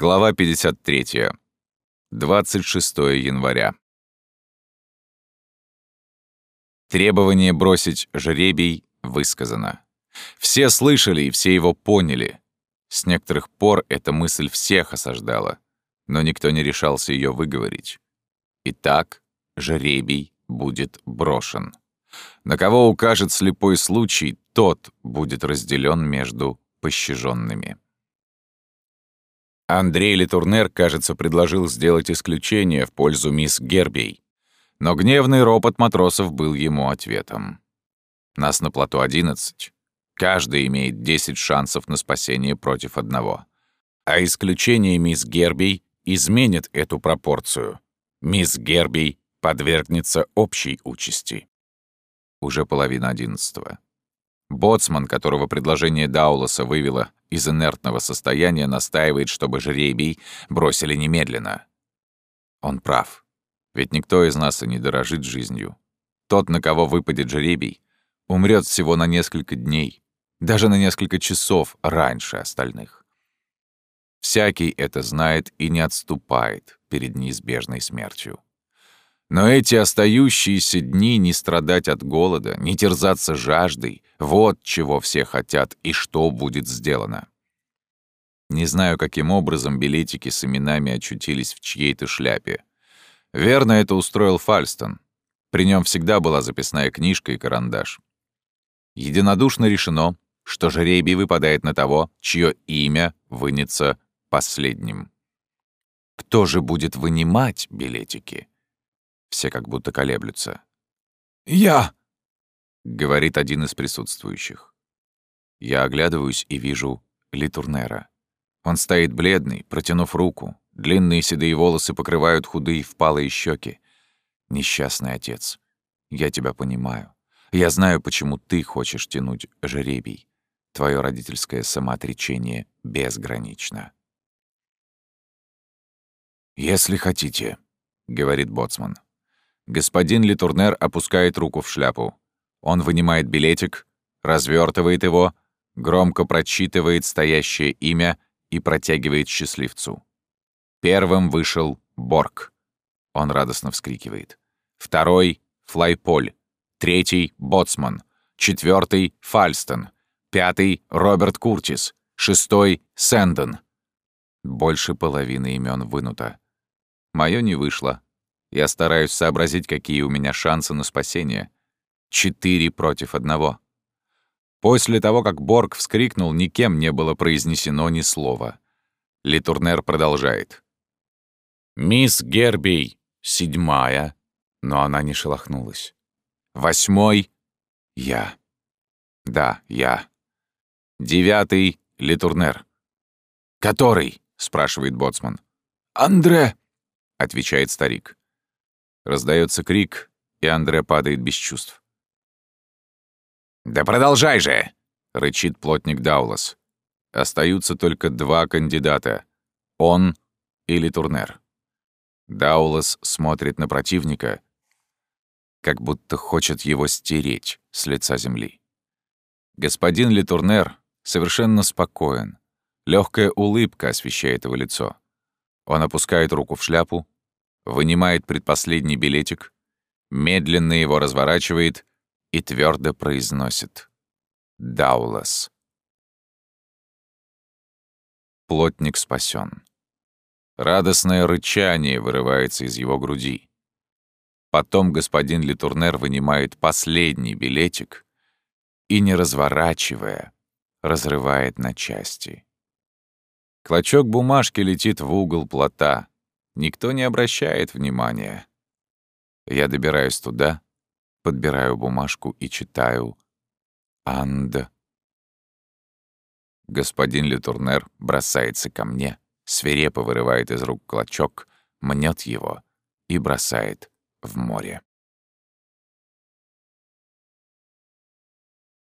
Глава 53. 26 января. Требование бросить жребий высказано. Все слышали и все его поняли. С некоторых пор эта мысль всех осаждала, но никто не решался ее выговорить. Итак, жребий будет брошен. На кого укажет слепой случай, тот будет разделен между пощаженными. Андрей Литурнер, кажется, предложил сделать исключение в пользу мисс Гербей. Но гневный ропот матросов был ему ответом. Нас на плоту 11. Каждый имеет 10 шансов на спасение против одного. А исключение мисс Гербей изменит эту пропорцию. Мисс Гербей подвергнется общей участи. Уже половина одиннадцатого. Боцман, которого предложение Дауласа вывело из инертного состояния, настаивает, чтобы жребий бросили немедленно. Он прав. Ведь никто из нас и не дорожит жизнью. Тот, на кого выпадет жребий, умрет всего на несколько дней, даже на несколько часов раньше остальных. Всякий это знает и не отступает перед неизбежной смертью. Но эти остающиеся дни не страдать от голода, не терзаться жаждой — вот чего все хотят и что будет сделано. Не знаю, каким образом билетики с именами очутились в чьей-то шляпе. Верно, это устроил Фальстон. При нем всегда была записная книжка и карандаш. Единодушно решено, что жребий выпадает на того, чье имя вынется последним. Кто же будет вынимать билетики? Все как будто колеблются. «Я!» — говорит один из присутствующих. Я оглядываюсь и вижу Литурнера. Он стоит бледный, протянув руку. Длинные седые волосы покрывают худые впалые щеки. Несчастный отец, я тебя понимаю. Я знаю, почему ты хочешь тянуть жеребий. Твое родительское самоотречение безгранично. «Если хотите», — говорит Боцман. Господин Литурнер опускает руку в шляпу. Он вынимает билетик, развертывает его, громко прочитывает стоящее имя и протягивает счастливцу. Первым вышел Борг. Он радостно вскрикивает. Второй — Флайполь. Третий — Боцман. Четвертый — Фальстон. Пятый — Роберт Куртис. Шестой — Сэндон. Больше половины имен вынуто. Моё не вышло. Я стараюсь сообразить, какие у меня шансы на спасение. Четыре против одного. После того, как Борг вскрикнул, никем не было произнесено ни слова. Литурнер продолжает. «Мисс Гербей, седьмая», но она не шелохнулась. «Восьмой — я». «Да, я». «Девятый — Литурнер». «Который?» — спрашивает Боцман. «Андре», — отвечает старик. Раздается крик, и Андре падает без чувств. «Да продолжай же!» — рычит плотник Даулас. Остаются только два кандидата — он или Турнер. Даулас смотрит на противника, как будто хочет его стереть с лица земли. Господин Литурнер совершенно спокоен. Легкая улыбка освещает его лицо. Он опускает руку в шляпу, вынимает предпоследний билетик, медленно его разворачивает и твердо произносит «Даулас». Плотник спасен. Радостное рычание вырывается из его груди. Потом господин Литурнер вынимает последний билетик и, не разворачивая, разрывает на части. Клочок бумажки летит в угол плота. Никто не обращает внимания. Я добираюсь туда, подбираю бумажку и читаю «Анд». Господин Лютурнер бросается ко мне, свирепо вырывает из рук клочок, мнет его и бросает в море.